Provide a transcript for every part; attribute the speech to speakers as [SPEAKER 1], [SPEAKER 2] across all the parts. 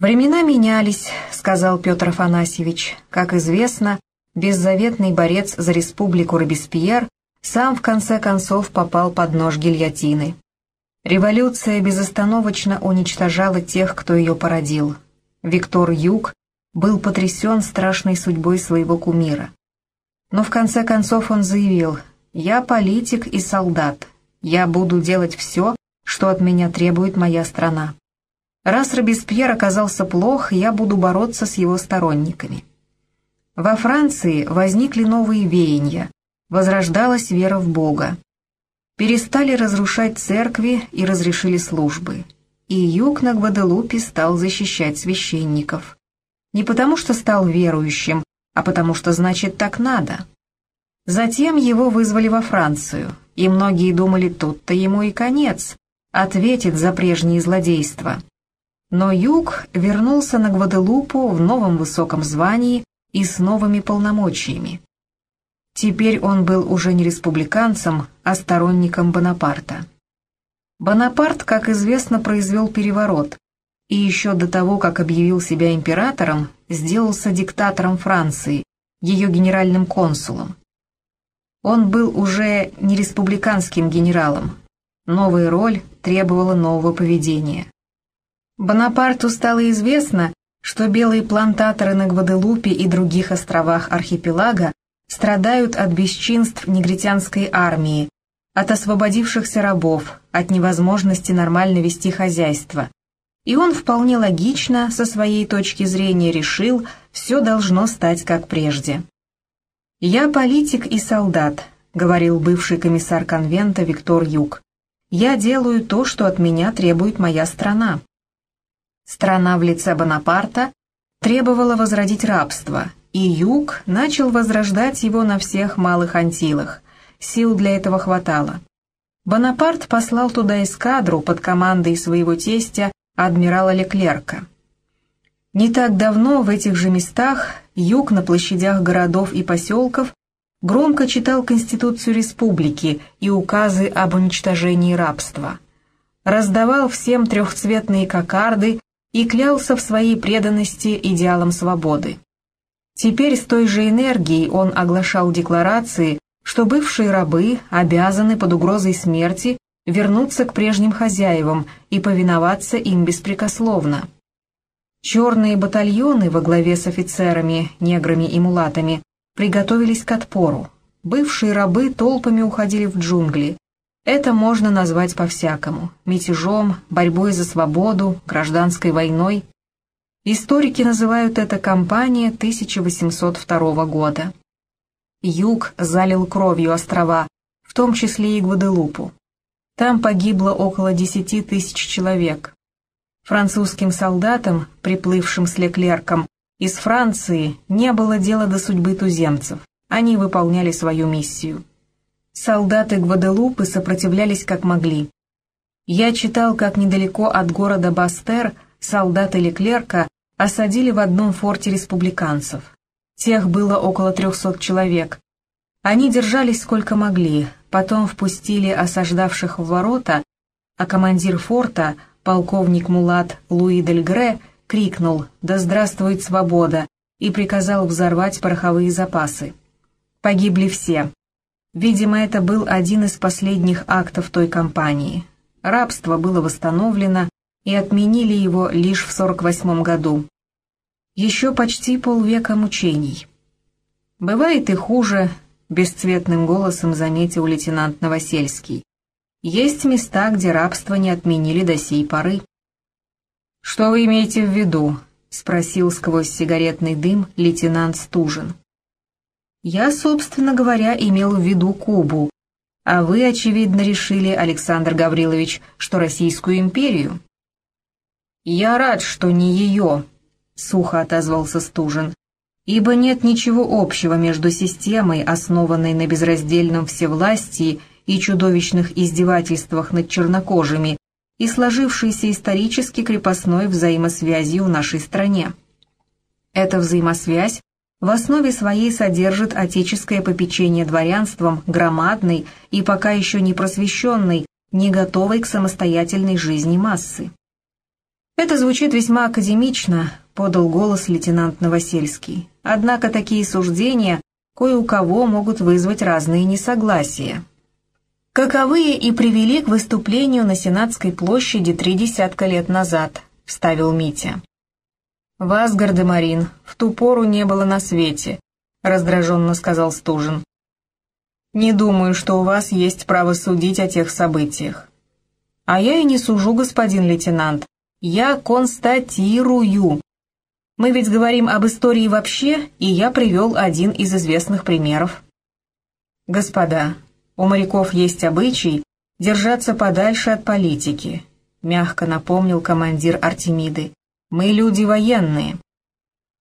[SPEAKER 1] «Времена менялись», — сказал Петр Афанасьевич. «Как известно, беззаветный борец за республику Робеспьер сам в конце концов попал под нож гильотины. Революция безостановочно уничтожала тех, кто ее породил. Виктор Юг был потрясен страшной судьбой своего кумира. Но в конце концов он заявил «Я политик и солдат. Я буду делать все, что от меня требует моя страна». Раз Робеспьер оказался плох, я буду бороться с его сторонниками. Во Франции возникли новые веяния, возрождалась вера в Бога. Перестали разрушать церкви и разрешили службы. И юг на Гваделупе стал защищать священников. Не потому что стал верующим, а потому что значит так надо. Затем его вызвали во Францию, и многие думали, тут-то ему и конец, ответит за прежние злодейства. Но Юг вернулся на Гваделупу в новом высоком звании и с новыми полномочиями. Теперь он был уже не республиканцем, а сторонником Бонапарта. Бонапарт, как известно, произвел переворот, и еще до того, как объявил себя императором, сделался диктатором Франции, ее генеральным консулом. Он был уже не республиканским генералом. Новая роль требовала нового поведения. Бонапарту стало известно, что белые плантаторы на Гваделупе и других островах архипелага страдают от бесчинств негритянской армии, от освободившихся рабов, от невозможности нормально вести хозяйство. И он вполне логично, со своей точки зрения, решил, все должно стать как прежде. «Я политик и солдат», — говорил бывший комиссар конвента Виктор Юг. «Я делаю то, что от меня требует моя страна». Страна в лице Бонапарта требовала возродить рабство, и Юг начал возрождать его на всех малых антилах. Сил для этого хватало. Бонапарт послал туда эскадру под командой своего тестя адмирала Леклерка. Не так давно в этих же местах Юг на площадях городов и поселков громко читал Конституцию республики и указы об уничтожении рабства. Раздавал всем трехцветные кокарды и клялся в своей преданности идеалам свободы. Теперь с той же энергией он оглашал декларации, что бывшие рабы обязаны под угрозой смерти вернуться к прежним хозяевам и повиноваться им беспрекословно. Черные батальоны во главе с офицерами, неграми и мулатами приготовились к отпору. Бывшие рабы толпами уходили в джунгли, это можно назвать по-всякому – мятежом, борьбой за свободу, гражданской войной. Историки называют это кампания 1802 года. Юг залил кровью острова, в том числе и Гваделупу. Там погибло около 10 тысяч человек. Французским солдатам, приплывшим с Леклерком, из Франции не было дела до судьбы туземцев. Они выполняли свою миссию. Солдаты Гваделупы сопротивлялись как могли. Я читал, как недалеко от города Бастер солдаты Леклерка осадили в одном форте республиканцев. Тех было около трехсот человек. Они держались сколько могли, потом впустили осаждавших в ворота, а командир форта, полковник Мулат Луи Дельгре, крикнул «Да здравствует свобода!» и приказал взорвать пороховые запасы. Погибли все, Видимо, это был один из последних актов той кампании. Рабство было восстановлено, и отменили его лишь в 48 году. Еще почти полвека мучений. «Бывает и хуже», — бесцветным голосом заметил лейтенант Новосельский. «Есть места, где рабство не отменили до сей поры». «Что вы имеете в виду?» — спросил сквозь сигаретный дым лейтенант Стужин. Я, собственно говоря, имел в виду Кубу, а вы, очевидно, решили, Александр Гаврилович, что Российскую империю. «Я рад, что не ее», — сухо отозвался Стужин, «ибо нет ничего общего между системой, основанной на безраздельном всевластии и чудовищных издевательствах над чернокожими, и сложившейся исторически крепостной взаимосвязью в нашей стране. Эта взаимосвязь в основе своей содержит отеческое попечение дворянством громадной и пока еще не просвещенной, не готовой к самостоятельной жизни массы. «Это звучит весьма академично», — подал голос лейтенант Новосельский. «Однако такие суждения кое у кого могут вызвать разные несогласия». «Каковые и привели к выступлению на Сенатской площади три десятка лет назад», — вставил Митя. «Вас, Гардемарин, в ту пору не было на свете», — раздраженно сказал Стужин. «Не думаю, что у вас есть право судить о тех событиях». «А я и не сужу, господин лейтенант. Я констатирую. Мы ведь говорим об истории вообще, и я привел один из известных примеров». «Господа, у моряков есть обычай держаться подальше от политики», — мягко напомнил командир Артемиды. «Мы люди военные».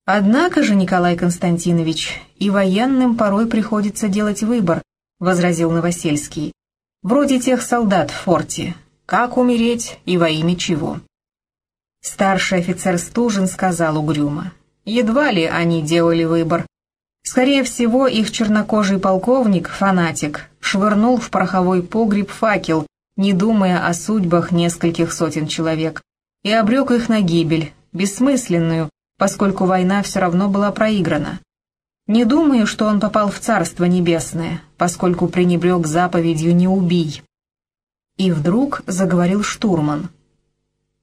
[SPEAKER 1] «Однако же, Николай Константинович, и военным порой приходится делать выбор», — возразил Новосельский. «Вроде тех солдат в форте. Как умереть и во имя чего?» Старший офицер Стужин сказал угрюмо. Едва ли они делали выбор. Скорее всего, их чернокожий полковник, фанатик, швырнул в пороховой погреб факел, не думая о судьбах нескольких сотен человек, и обрек их на гибель, бессмысленную, поскольку война все равно была проиграна. Не думаю, что он попал в Царство Небесное, поскольку пренебрег заповедью «не убий». И вдруг заговорил штурман.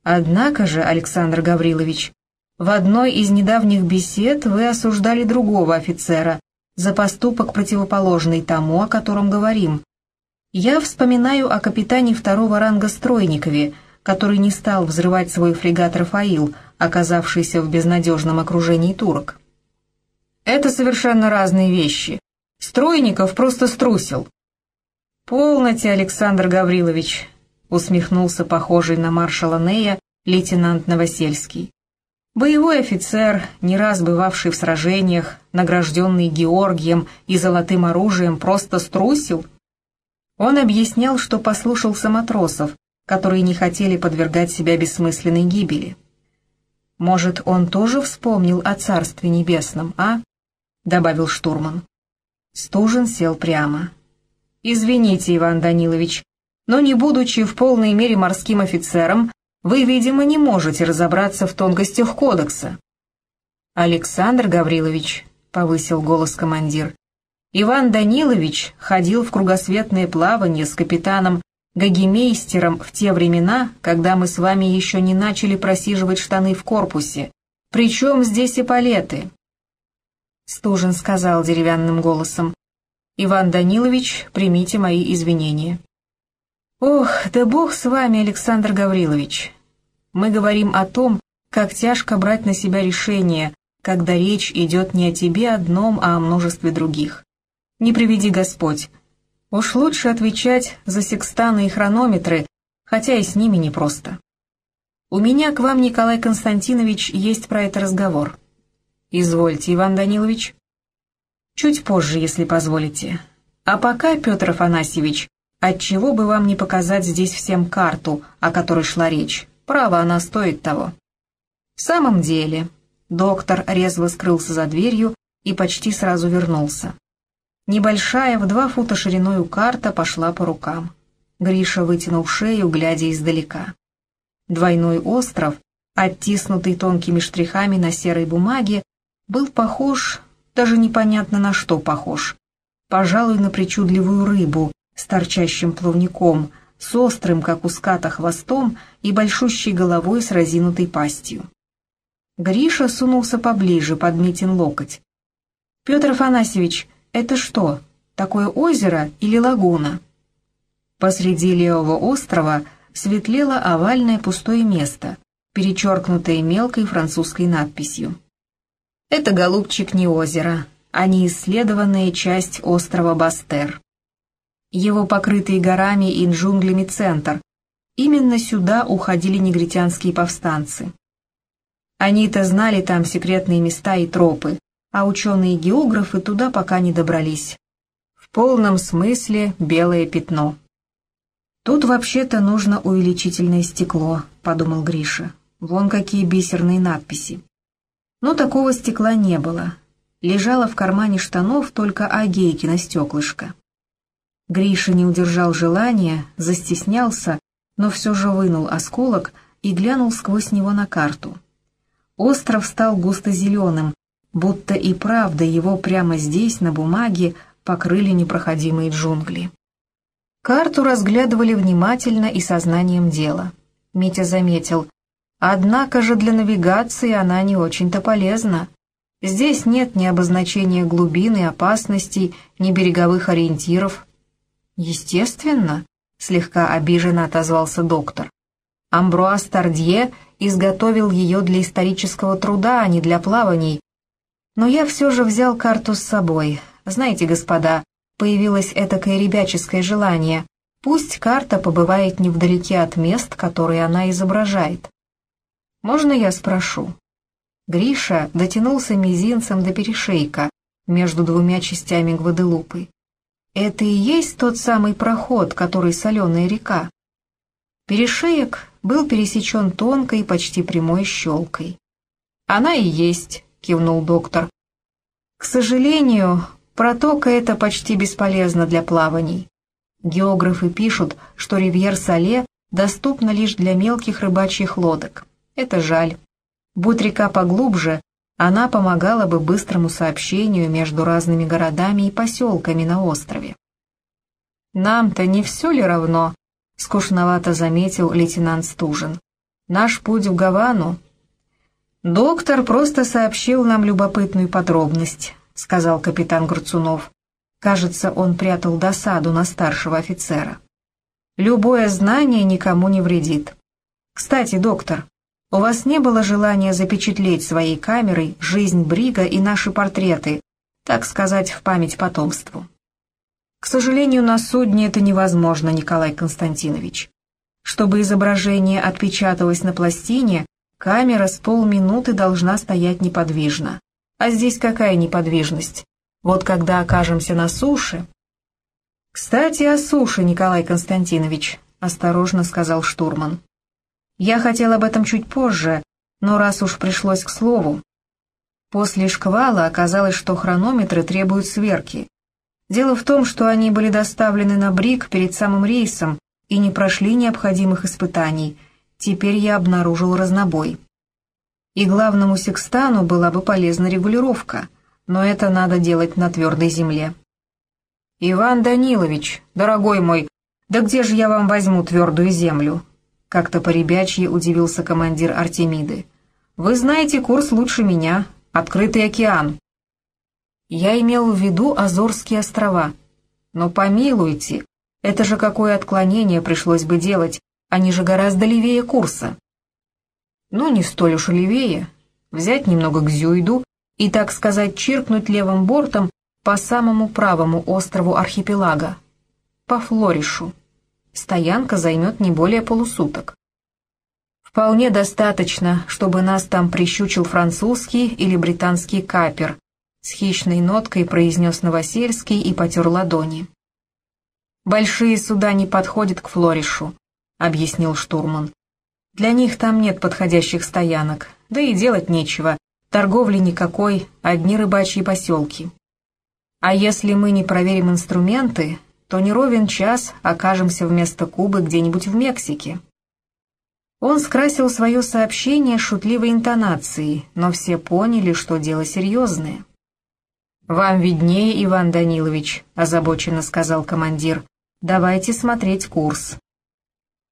[SPEAKER 1] Однако же, Александр Гаврилович, в одной из недавних бесед вы осуждали другого офицера за поступок, противоположный тому, о котором говорим. Я вспоминаю о капитане второго ранга Стройникове, который не стал взрывать свой фрегат «Рафаил», оказавшийся в безнадежном окружении турок. Это совершенно разные вещи. Стройников просто струсил. «Полноте, Александр Гаврилович», усмехнулся похожий на маршала Нея лейтенант Новосельский. Боевой офицер, не раз бывавший в сражениях, награжденный Георгием и золотым оружием, просто струсил. Он объяснял, что послушался матросов, которые не хотели подвергать себя бессмысленной гибели. «Может, он тоже вспомнил о Царстве Небесном, а?» — добавил штурман. Стужин сел прямо. «Извините, Иван Данилович, но не будучи в полной мере морским офицером, вы, видимо, не можете разобраться в тонкостях кодекса». «Александр Гаврилович», — повысил голос командир, «Иван Данилович ходил в кругосветное плавание с капитаном Гагемейстером в те времена, когда мы с вами еще не начали просиживать штаны в корпусе. Причем здесь эполеты?» Стужин сказал деревянным голосом, «Иван Данилович, примите мои извинения». «Ох, да бог с вами, Александр Гаврилович! Мы говорим о том, как тяжко брать на себя решение, когда речь идет не о тебе одном, а о множестве других. Не приведи Господь. Уж лучше отвечать за секстаны и хронометры, хотя и с ними непросто. У меня к вам, Николай Константинович, есть про это разговор. Извольте, Иван Данилович. Чуть позже, если позволите. А пока, Петр Афанасьевич, Отчего бы вам не показать здесь всем карту, о которой шла речь? Право, она стоит того. В самом деле, доктор резво скрылся за дверью и почти сразу вернулся. Небольшая, в два фута шириною карта пошла по рукам. Гриша вытянул шею, глядя издалека. Двойной остров, оттиснутый тонкими штрихами на серой бумаге, был похож, даже непонятно на что похож, пожалуй, на причудливую рыбу, с торчащим плавником, с острым, как у ската, хвостом и большущей головой с разинутой пастью. Гриша сунулся поближе, под Митин локоть. «Петр Афанасьевич, это что, такое озеро или лагуна?» Посреди левого острова светлело овальное пустое место, перечеркнутое мелкой французской надписью. «Это, голубчик, не озеро, а неисследованная часть острова Бастер его покрытый горами и джунглями центр. Именно сюда уходили негритянские повстанцы. Они-то знали там секретные места и тропы, а ученые-географы туда пока не добрались. В полном смысле белое пятно. «Тут вообще-то нужно увеличительное стекло», — подумал Гриша. «Вон какие бисерные надписи». Но такого стекла не было. Лежало в кармане штанов только Агейкино стеклышко. Гриша не удержал желания, застеснялся, но все же вынул осколок и глянул сквозь него на карту. Остров стал густо-зеленым, будто и правда его прямо здесь, на бумаге, покрыли непроходимые джунгли. Карту разглядывали внимательно и сознанием дела. Митя заметил, однако же для навигации она не очень-то полезна. Здесь нет ни обозначения глубины, опасностей, ни береговых ориентиров. Естественно, слегка обиженно отозвался доктор. Амбруаз Тардье изготовил ее для исторического труда, а не для плаваний. Но я все же взял карту с собой. Знаете, господа, появилось этакое ребяческое желание. Пусть карта побывает невдалеке от мест, которые она изображает. Можно я спрошу? Гриша дотянулся мизинцем до перешейка между двумя частями Гваделупы. Это и есть тот самый проход, который соленая река. Перешеек был пересечен тонкой, почти прямой щелкой. «Она и есть», — кивнул доктор. «К сожалению, протока эта почти бесполезна для плаваний. Географы пишут, что ривьер-Сале доступна лишь для мелких рыбачьих лодок. Это жаль. Будь река поглубже, она помогала бы быстрому сообщению между разными городами и поселками на острове. «Нам-то не все ли равно?» — скучновато заметил лейтенант Стужин. «Наш путь в Гавану...» «Доктор просто сообщил нам любопытную подробность», — сказал капитан Груцунов. Кажется, он прятал досаду на старшего офицера. «Любое знание никому не вредит. Кстати, доктор, у вас не было желания запечатлеть своей камерой жизнь Брига и наши портреты, так сказать, в память потомству?» К сожалению, на судне это невозможно, Николай Константинович. Чтобы изображение отпечаталось на пластине, камера с полминуты должна стоять неподвижно. А здесь какая неподвижность? Вот когда окажемся на суше... «Кстати, о суше, Николай Константинович», — осторожно сказал штурман. «Я хотел об этом чуть позже, но раз уж пришлось к слову. После шквала оказалось, что хронометры требуют сверки, Дело в том, что они были доставлены на Брик перед самым рейсом и не прошли необходимых испытаний. Теперь я обнаружил разнобой. И главному секстану была бы полезна регулировка, но это надо делать на твердой земле. «Иван Данилович, дорогой мой, да где же я вам возьму твердую землю?» Как-то по-ребячьи удивился командир Артемиды. «Вы знаете курс лучше меня. Открытый океан. Я имел в виду Азорские острова. Но помилуйте, это же какое отклонение пришлось бы делать, они же гораздо левее курса. Ну, не столь уж левее. Взять немного к Зюйду и, так сказать, чиркнуть левым бортом по самому правому острову архипелага, по Флоришу. Стоянка займет не более полусуток. Вполне достаточно, чтобы нас там прищучил французский или британский капер, с хищной ноткой произнес Новосельский и потер ладони. «Большие суда не подходят к Флоришу», — объяснил штурман. «Для них там нет подходящих стоянок, да и делать нечего, торговли никакой, одни рыбачьи поселки. А если мы не проверим инструменты, то не ровен час окажемся вместо Кубы где-нибудь в Мексике». Он скрасил свое сообщение шутливой интонацией, но все поняли, что дело серьезное. «Вам виднее, Иван Данилович», — озабоченно сказал командир. «Давайте смотреть курс».